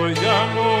hoy ya no